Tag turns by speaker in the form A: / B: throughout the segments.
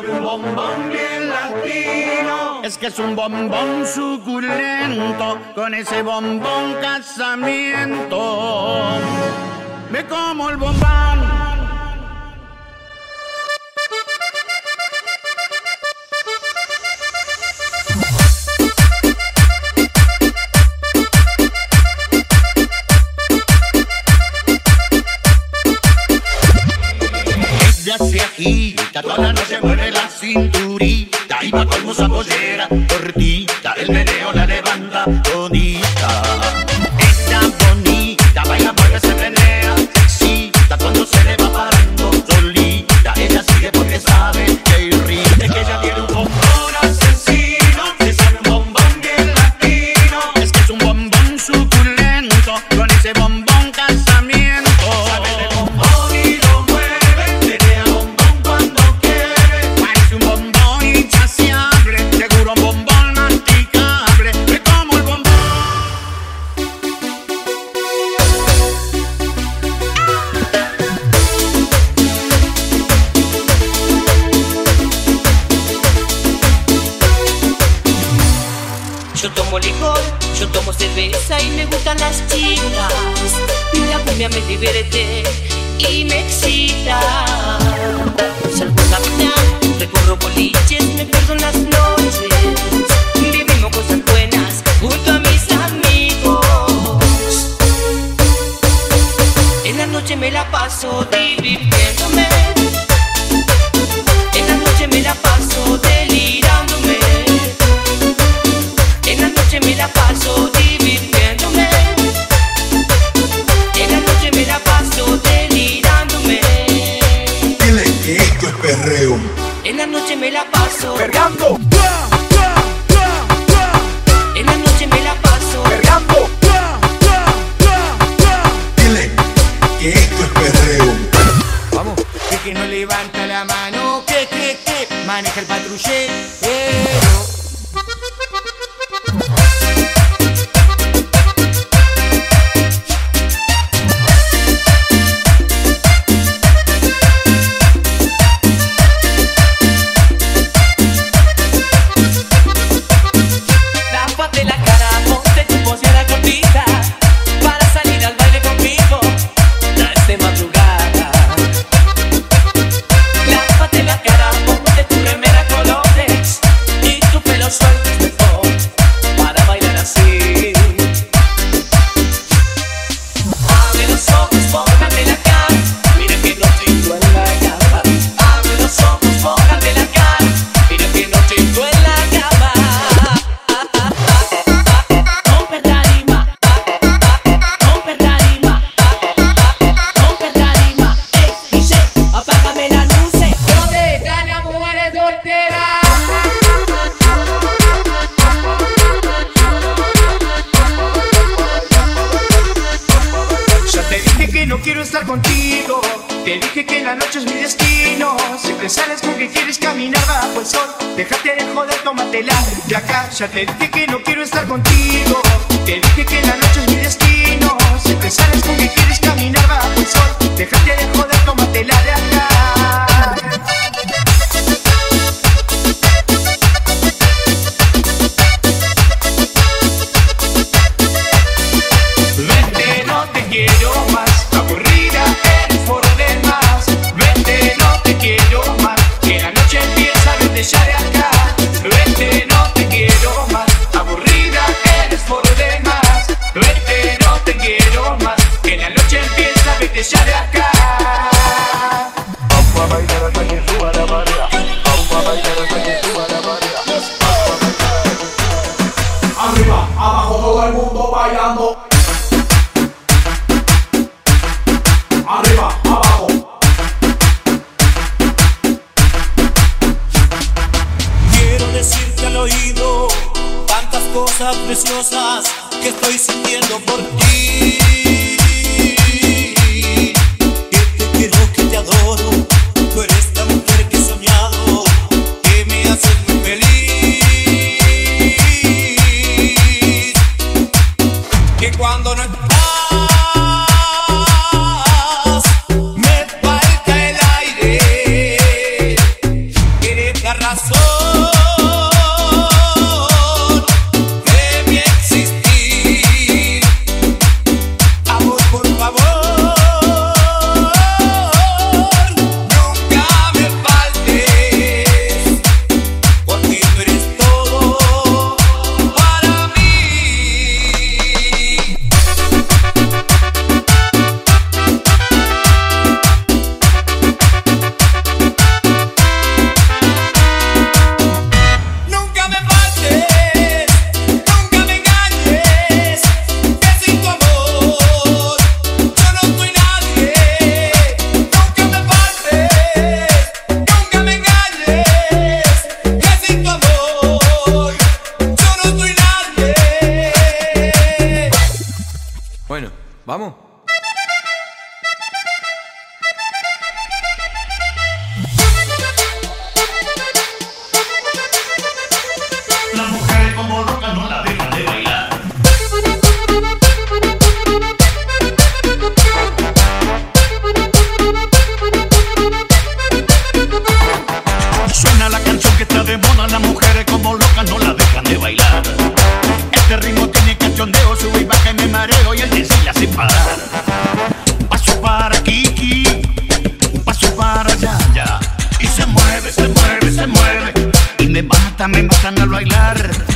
A: un bombón bien latino.
B: Es que es un bombón suculento, con ese bombón casamiento. Me como el bombón. cinturita y pa' colmo esa pollera. so Levanta
C: la
D: mano, que, que, que, maneja el patrullero.
C: así.
D: dije que la noche es mi destino. Siempre sales con que quieres caminar bajo el sol. Déjate de joder, tómatela. Ya acá, ya te dije que no quiero estar contigo. Te dije que la noche es mi destino. Siempre sales con que quieres caminar bajo el sol. Déjate de joder, tómatela de acá.
E: Me
B: matan al bailar.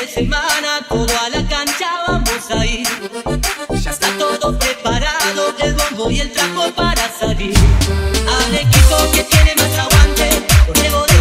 D: De semana, todo a la cancha vamos a ir. Ya está todo preparado, el bombo y el trapo para salir. Al equipo que tiene más aguante, lo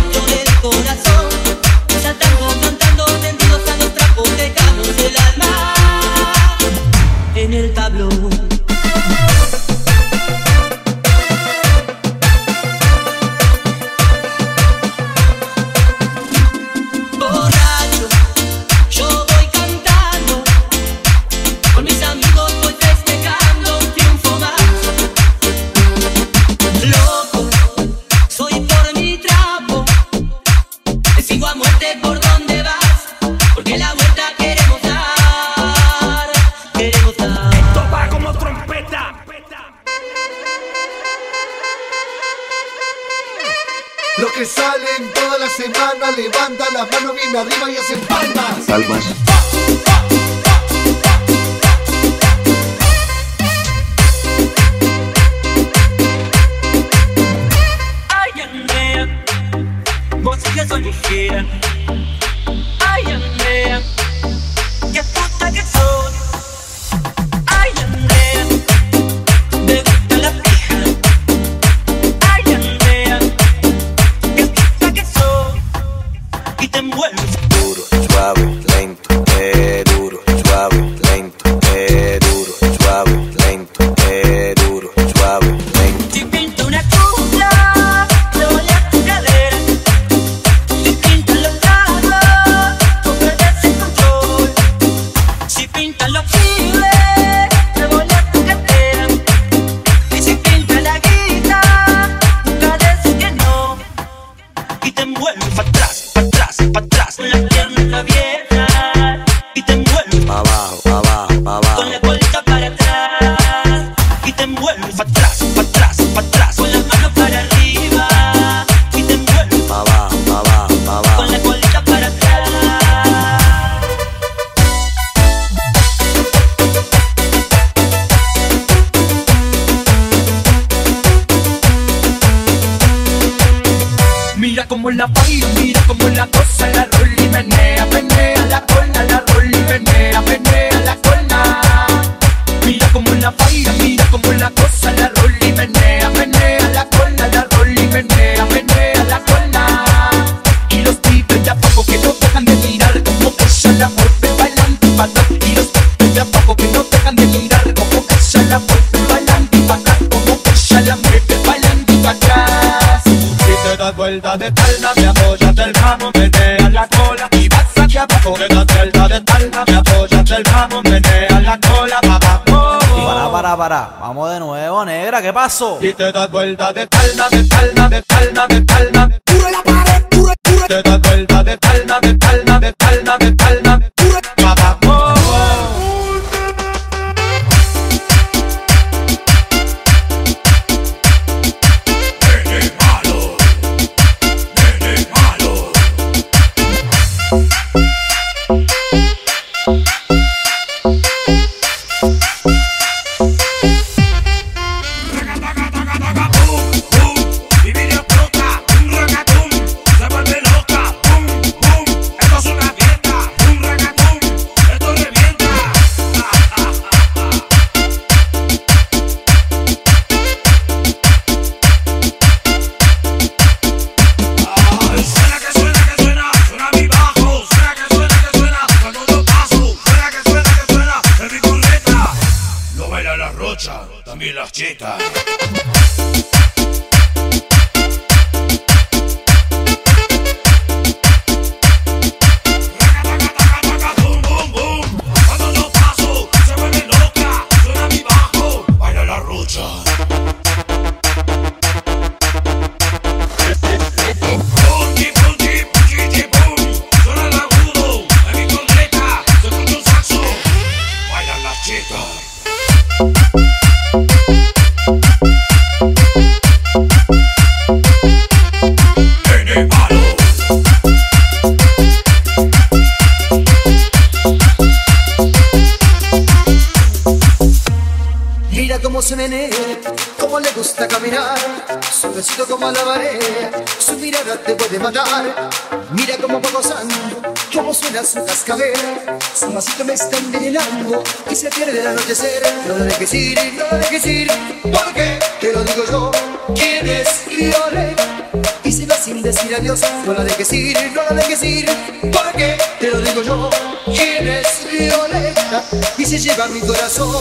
F: cómo la cosa, la rola y menea, menea la cola, la rola y menea, menea la cola. Mira cómo la baila, mira cómo la cosa, la rola y menea, menea la cola, la rola y menea, menea la cola. Y los pibes de abajo que no dejan de mirar como ella la mueve bailando para atrás. Y los pibes de abajo que no dejan de mirar como ella la mueve bailando para atrás, como ella la mueve bailando para atrás. Si te das vuelta de ramo, menea la cola y vas hacia abajo. Te das vuelta de espalda, me apoyas del menea la cola para.
G: Para, para, para. Vamos de nuevo, negra. ¿Qué pasó?
F: Y te das vuelta de espalda, de espalda, de espalda, de espalda. Duro la pared, duro, duro. Te das vuelta de espalda, de espalda, de espalda,
H: su mirada te puede matar. Mira cómo va gozando, cómo suena su cascabel, su vasito me está envenenando y se pierde el anochecer. No lo dejes ir, no lo dejes ir, porque te lo digo yo, ¿quién es Violet? Y si va sin decir adiós, no la dejes ir, no la dejes ir, porque te lo digo yo, ¿quién es Violeta? Y se lleva mi corazón.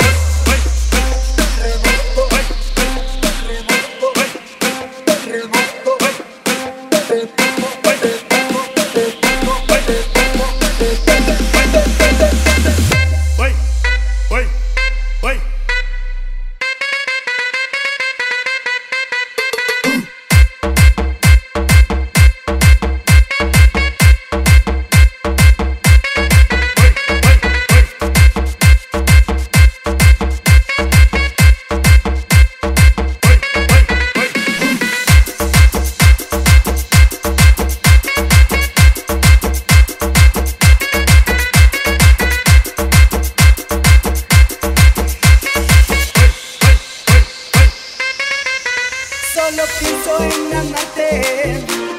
D: Solo pienso en amarte.